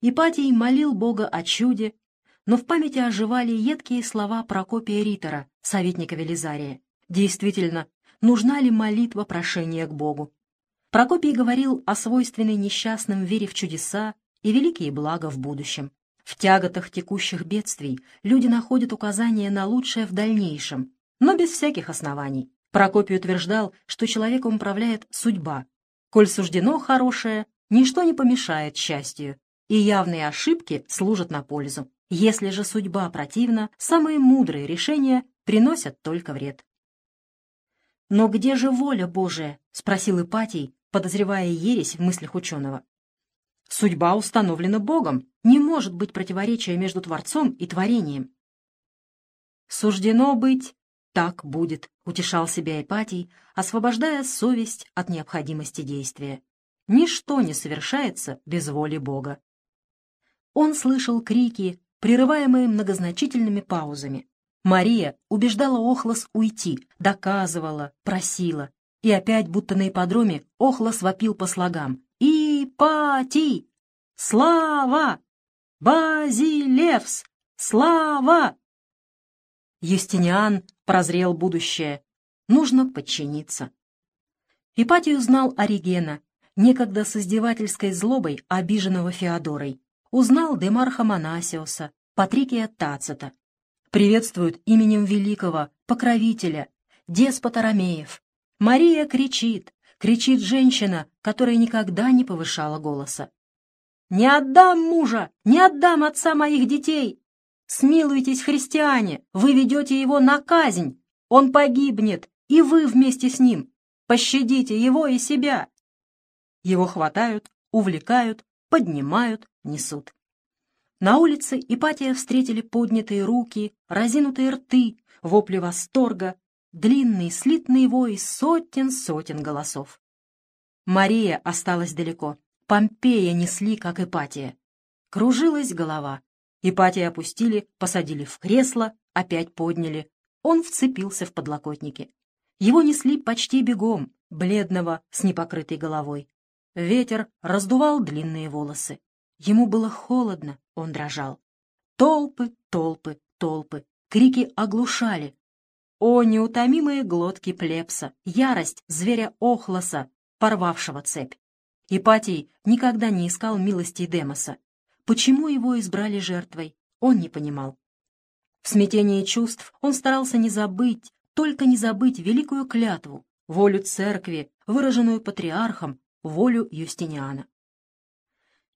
Ипатий молил Бога о чуде, но в памяти оживали едкие слова Прокопия Ритора, советника Велизария. Действительно, нужна ли молитва прошения к Богу? Прокопий говорил о свойственной несчастным вере в чудеса и великие блага в будущем. В тяготах текущих бедствий люди находят указания на лучшее в дальнейшем, но без всяких оснований. Прокопий утверждал, что человеком управляет судьба. Коль суждено хорошее, ничто не помешает счастью, и явные ошибки служат на пользу. Если же судьба противна, самые мудрые решения приносят только вред. «Но где же воля Божия?» — спросил Ипатий, подозревая ересь в мыслях ученого. «Судьба установлена Богом. Не может быть противоречия между Творцом и творением». «Суждено быть, так будет», — утешал себя Ипатий, освобождая совесть от необходимости действия. «Ничто не совершается без воли Бога». Он слышал крики, прерываемые многозначительными паузами. Мария убеждала Охлос уйти, доказывала, просила. И опять, будто на ипподроме, Охлос вопил по слогам. «Ипати! Слава! Базилевс! Слава!» Юстиниан прозрел будущее. Нужно подчиниться. Ипатий узнал Оригена, некогда с издевательской злобой обиженного Феодорой узнал Демарха Монасиуса, Патрикия Тацита. Приветствуют именем великого, покровителя, деспота Ромеев. Мария кричит, кричит женщина, которая никогда не повышала голоса. «Не отдам мужа! Не отдам отца моих детей! Смилуйтесь, христиане! Вы ведете его на казнь! Он погибнет, и вы вместе с ним! Пощадите его и себя!» Его хватают, увлекают, поднимают, несут. На улице Ипатия встретили поднятые руки, разинутые рты, вопли восторга, длинный слитный вой сотен-сотен голосов. Мария осталась далеко. Помпея несли, как Ипатия. Кружилась голова. Ипатия опустили, посадили в кресло, опять подняли. Он вцепился в подлокотники. Его несли почти бегом, бледного, с непокрытой головой. Ветер раздувал длинные волосы. Ему было холодно, он дрожал. Толпы, толпы, толпы. Крики оглушали. О, неутомимые глотки плебса, ярость зверя Охлоса, порвавшего цепь. Ипатий никогда не искал милости Демоса. Почему его избрали жертвой, он не понимал. В смятении чувств он старался не забыть, только не забыть великую клятву, волю церкви, выраженную патриархом, волю Юстиниана.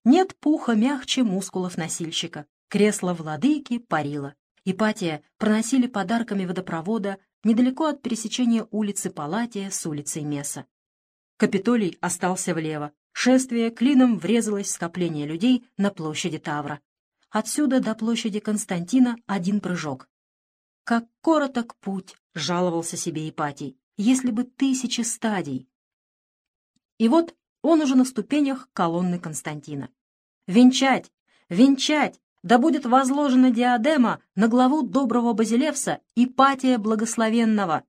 Нет пуха мягче мускулов носильщика. Кресло владыки парило. Ипатия проносили подарками водопровода недалеко от пересечения улицы Палатия с улицей Меса. Капитолий остался влево. Шествие клином врезалось в скопление людей на площади Тавра. Отсюда до площади Константина один прыжок. «Как короток путь!» — жаловался себе Ипатий. «Если бы тысячи стадий!» И вот он уже на ступенях колонны Константина. «Венчать! Венчать! Да будет возложена диадема на главу доброго Базилевса Ипатия Благословенного!»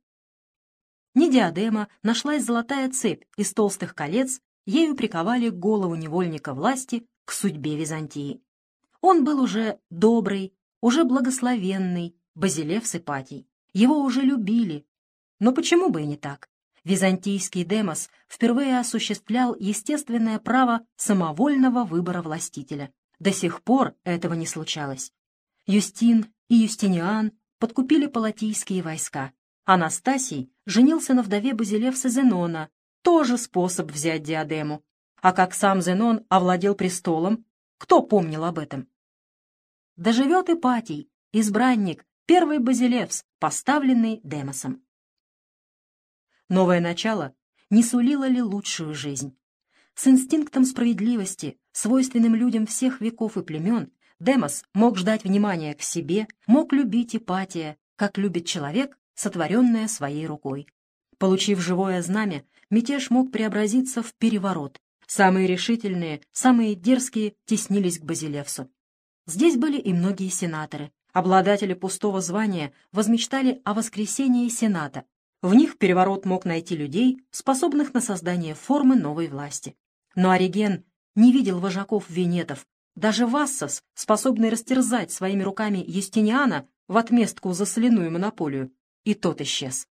Не диадема, нашлась золотая цепь из толстых колец, ею приковали голову невольника власти к судьбе Византии. Он был уже добрый, уже благословенный, Базилевс Ипатий. Его уже любили. Но почему бы и не так? Византийский демос впервые осуществлял естественное право самовольного выбора властителя. До сих пор этого не случалось. Юстин и Юстиниан подкупили палатийские войска. Анастасий женился на вдове Базилевса Зенона, тоже способ взять диадему. А как сам Зенон овладел престолом, кто помнил об этом? Доживет Ипатий, избранник, первый Базилевс, поставленный Демосом. Новое начало не сулило ли лучшую жизнь? С инстинктом справедливости, свойственным людям всех веков и племен, Демос мог ждать внимания к себе, мог любить Ипатия, как любит человек, сотворенное своей рукой. Получив живое знамя, мятеж мог преобразиться в переворот. Самые решительные, самые дерзкие теснились к Базилевсу. Здесь были и многие сенаторы. Обладатели пустого звания возмечтали о воскресении Сената, в них переворот мог найти людей, способных на создание формы новой власти. Но Ориген не видел вожаков венетов, даже Вассос, способный растерзать своими руками Юстиниана в отместку за соляную монополию, и тот исчез.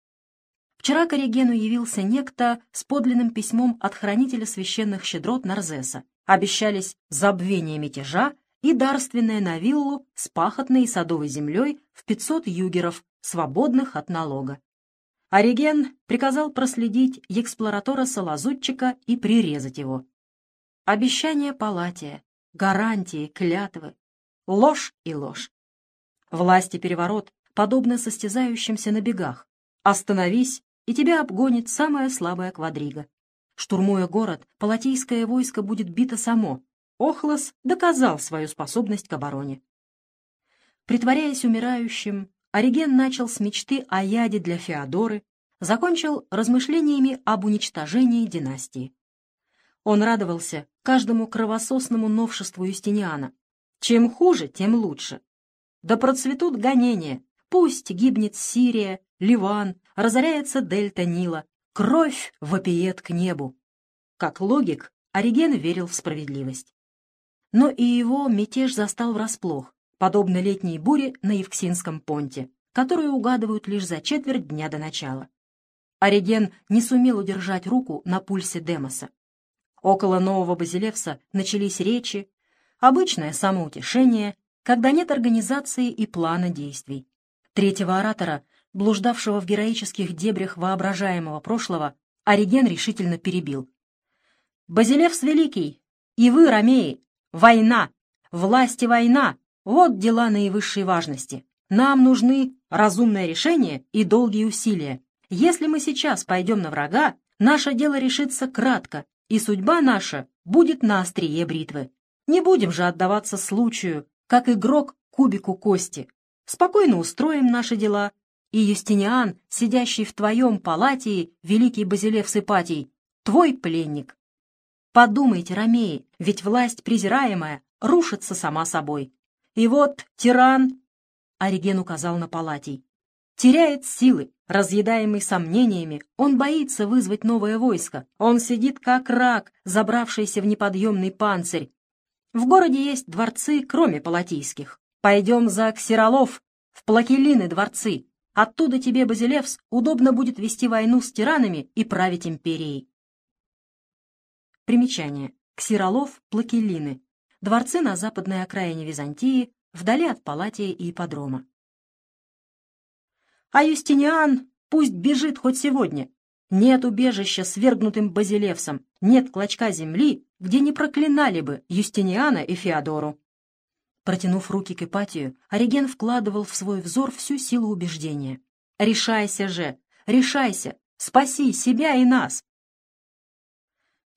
Вчера к Оригену явился некто с подлинным письмом от хранителя священных щедрот Нарзеса. Обещались забвение мятежа и дарственное на виллу с пахотной и садовой землей в 500 югеров, свободных от налога. Ориген приказал проследить эксплоратора-салазутчика и прирезать его. Обещание Палатия, гарантии, клятвы, ложь и ложь. Власти переворот подобно состязающимся на бегах. Остановись, и тебя обгонит самая слабая квадрига. Штурмуя город, палатийское войско будет бито само. Охлос доказал свою способность к обороне. Притворяясь умирающим, Ориген начал с мечты о яде для Феодоры, закончил размышлениями об уничтожении династии. Он радовался каждому кровососному новшеству Юстиниана. Чем хуже, тем лучше. Да процветут гонения, пусть гибнет Сирия, Ливан, разоряется дельта Нила, кровь вопиет к небу. Как логик, Ориген верил в справедливость. Но и его мятеж застал врасплох, подобно летней буре на Евксинском понте, которую угадывают лишь за четверть дня до начала. Ориген не сумел удержать руку на пульсе Демоса. Около нового Базилевса начались речи, обычное самоутешение, когда нет организации и плана действий. Третьего оратора, блуждавшего в героических дебрях воображаемого прошлого, Ориген решительно перебил. «Базилевс Великий! И вы, ромеи! Война! Власть и война! Вот дела наивысшей важности! Нам нужны разумное решение и долгие усилия. Если мы сейчас пойдем на врага, наше дело решится кратко, и судьба наша будет на острие бритвы. Не будем же отдаваться случаю, как игрок кубику кости. Спокойно устроим наши дела, и Юстиниан, сидящий в твоем палатии, великий Базилев Сыпатий, твой пленник. Подумайте, Ромеи, ведь власть презираемая рушится сама собой. И вот тиран, Ориген указал на палатий, теряет силы, Разъедаемый сомнениями, он боится вызвать новое войско. Он сидит как рак, забравшийся в неподъемный панцирь. В городе есть дворцы, кроме палатийских. Пойдем за Ксеролов, в Плакелины дворцы. Оттуда тебе, Базилевс, удобно будет вести войну с тиранами и править империей. Примечание. Ксеролов, Плакелины. Дворцы на западной окраине Византии, вдали от Палатия и ипподрома. А Юстиниан пусть бежит хоть сегодня. Нет убежища свергнутым Базилевсом, нет клочка земли, где не проклинали бы Юстиниана и Феодору. Протянув руки к Ипатию, Ориген вкладывал в свой взор всю силу убеждения. «Решайся же! Решайся! Спаси себя и нас!»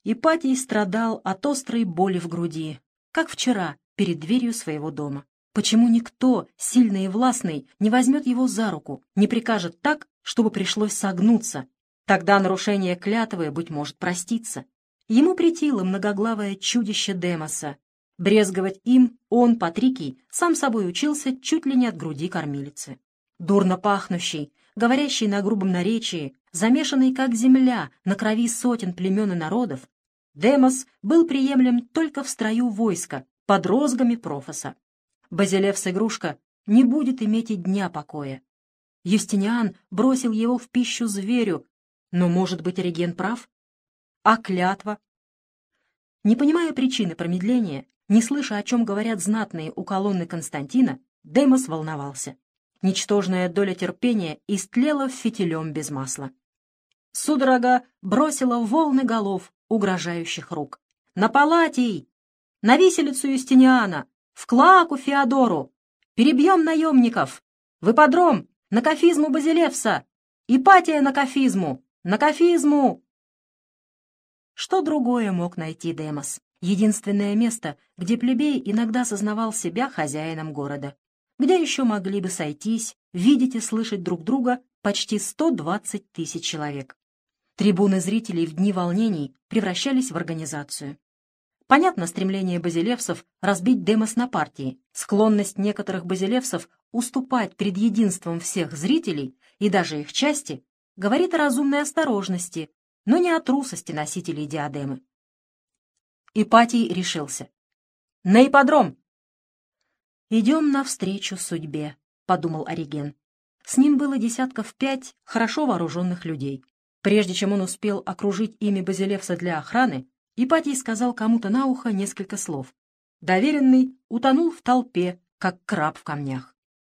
Ипатий страдал от острой боли в груди, как вчера перед дверью своего дома. Почему никто, сильный и властный, не возьмет его за руку, не прикажет так, чтобы пришлось согнуться? Тогда нарушение клятвы, быть может, простится. Ему претило многоглавое чудище Демоса. Брезговать им он, Патрикий, сам собой учился чуть ли не от груди кормилицы. Дурно пахнущий, говорящий на грубом наречии, замешанный как земля на крови сотен племен и народов, Демос был приемлем только в строю войска, под розгами профоса. Базилевс-игрушка не будет иметь и дня покоя. Юстиниан бросил его в пищу зверю, но, может быть, Ориген прав? А клятва? Не понимая причины промедления, не слыша, о чем говорят знатные у колонны Константина, Демос волновался. Ничтожная доля терпения истлела фитилем без масла. Судорога бросила волны голов, угрожающих рук. «На палатий! На виселицу Юстиниана! В Клаку Феодору! Перебьем наемников! В ипподром! На кафизму Базилевса! Ипатия на кафизму! На кафизму!» Что другое мог найти Демос? Единственное место, где плебей иногда сознавал себя хозяином города. Где еще могли бы сойтись, видеть и слышать друг друга почти 120 тысяч человек. Трибуны зрителей в дни волнений превращались в организацию. Понятно стремление базилевсов разбить демос на партии, склонность некоторых базилевсов уступать перед единством всех зрителей и даже их части говорит о разумной осторожности, но не о трусости носителей диадемы. Ипатий решился. На ипподром!» «Идем навстречу судьбе», — подумал Ориген. С ним было десятков пять хорошо вооруженных людей. Прежде чем он успел окружить ими Базилевса для охраны, Ипатий сказал кому-то на ухо несколько слов. Доверенный утонул в толпе, как краб в камнях.